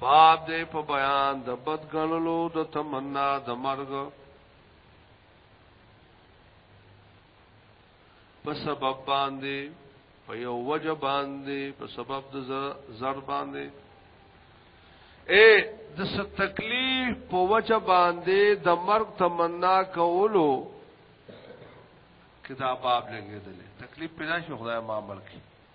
باب دې په بیان د بد غنلو د تمنا د مرګ په سبب باندې په یو وجه باندې په سبب د زر باندې اے د ست تکلیف په وجه باندې د مرګ تمنا کولو کدا باب لګیدل تکلیف پیدا شو خدای ما مرګ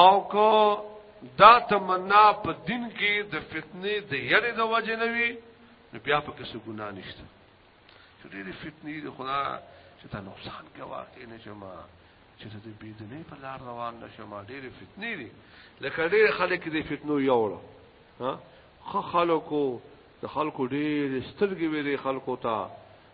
او کو دا تمنا په دین کې د فتنې د یری د وجه نه وي نو بیا په کې څه ګنا نشته چې دې فتنې د خدا چې تا نقصان کې واقع نه شمه چې د بيدنې په لار روان نشم ډېر فتنې دي لکه ډېر خلک دې فتنو یوړو ها خلکو د خلکو ډېر سترګې وي خلکو ته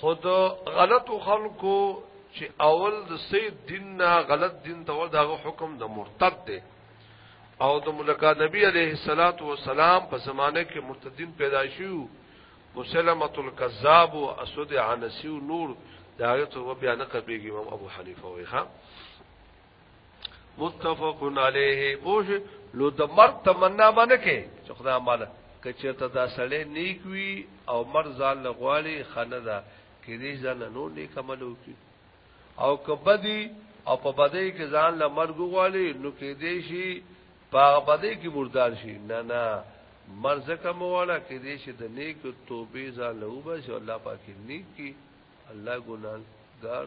خود غلط خلکو چې اول د سید دین نه غلط دین ته ور دغه حکم د مرتد دی او د ملکا نبی علیه الصلاۃ والسلام په زمانه کې مرتدین پیدا شیو مسلمه الکذاب او اسود عنسی نور دا هغه ته بیا نه قبیږي امام ابو حنیفه وایي متفق علیه پوش لو د مرد تمنا باندې کې چې خدای مال کچرته دا سړی نیک وی او مر ځان لغواړي خنه دا کې دې ځان نو نیک عمل وکي او کبدی او په بدی کې ځان له مرګ غواړي نو کې دې شي په بدی کې مردار شي نه نه مرز کم والا کې دې شي د نیک توبې ځان له وبس الله پاکي نیک کی الله ګناګار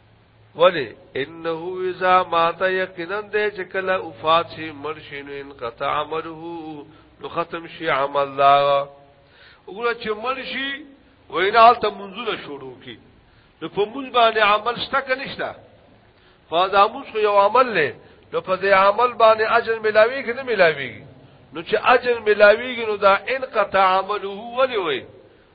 ولی انه اذا مات یقینا د چکل وفات شي مرشین ان قطع عمله نو ختم شي عمل دا وګړه چې مرشي وینال ته منځونه شروع کی نو په موږ باندې عمل شته کنيشته فاذا موږ یو عمل له نو په دې عمل باندې اجر ملاوي کې نه ملاويږي نو چې اجر ملاويږي نو دا ان قطع عمله ولی وي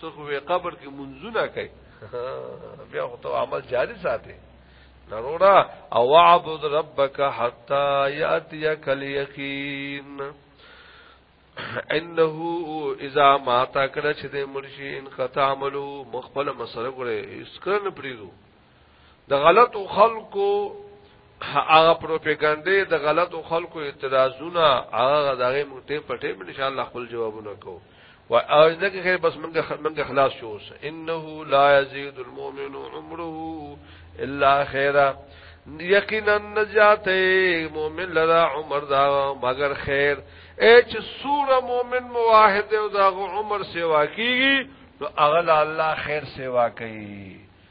ته خو قبر کې منځونه کوي بیا خو ته عمل جاری ساتي نرورا او عبد ربک حتا یاتیک الیقین انه اذا ما تا کړه چې د مرشي ان قطع عملو مخبل مسره ګره اسکن پریدو د غلطو خلکو هغه پروپاګاندا د غلطو خلکو اعتراضونه هغه غداغه مونږ ته پټې به ان شاء الله خپل جوابونه کو و او ځکه خیر بس مونږ مونږ خلاص شو انه لا یزيد المؤمن عمره الا خیرا یقینا نجات مومن لرا عمر دا مگر خیر اچ سور مومن موحد او دا عمر سیوا کیږي نو اغل الله خیر سیوا کوي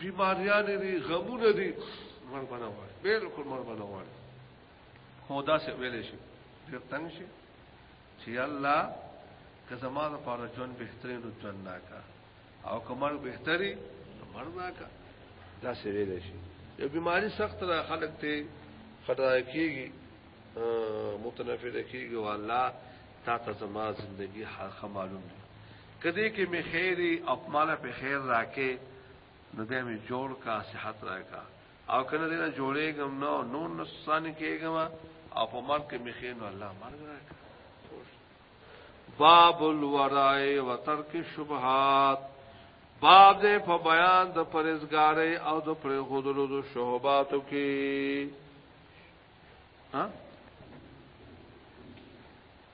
بیماریان دي غمونه دي مړ بنا وای بالکل مړ بنا وای خدا سے ویلې شي ډیر تنگ شي چې الله که زما لپاره ژوند بهترین او ژوند ناکا او کمر بهتري مړ ناکا دا څه ویل شي یو بیماری سخت را خلق ته خطا کیږي متنفر کیږي والله تا ته زما زندگی حق معلوم دی کدی کې می خیری او مالا په خیر راکې نو دې می جوړ کا صحت راکا او کنه دې نه جوړېږم نو نو نقصان کېږم او په مرګ کې می خیر نو الله مرګ راکا باب الورای و ترک شبهات باب دې په بیان د پرېزګارې او د پرې خودلو د شوباتو کې ها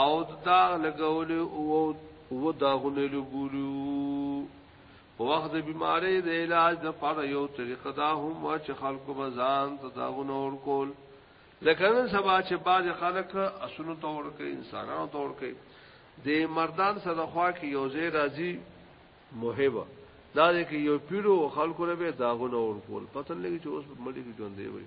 او داغ لګولې او و داغونه لګولو په وخت د بیماری د علاج د پاره یو طریقه دا هم چې خلکو بزان ته داغونه ور کول لکه نن سبا چې باز خلک اسونو تور کوي انسانانو تور کوي د مردان سره خوا کې یو ځای راځي محبه دا دې کې یو پیړو خلکو له داغونه ور کول پته لګي چې اوس مړي کې ژوند دی وي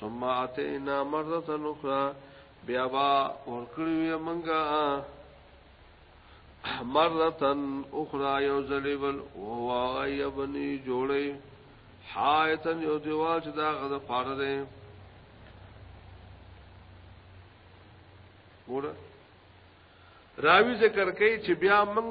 ثم اتینا مره اخرى بیا با ورکړی منګه مره اخرى یو ذلیبل وهو ایبنی جوړی حایتن یو دیوال چې دا غد پاره ده ګوره راوی ذکر کوي چې بیا موږ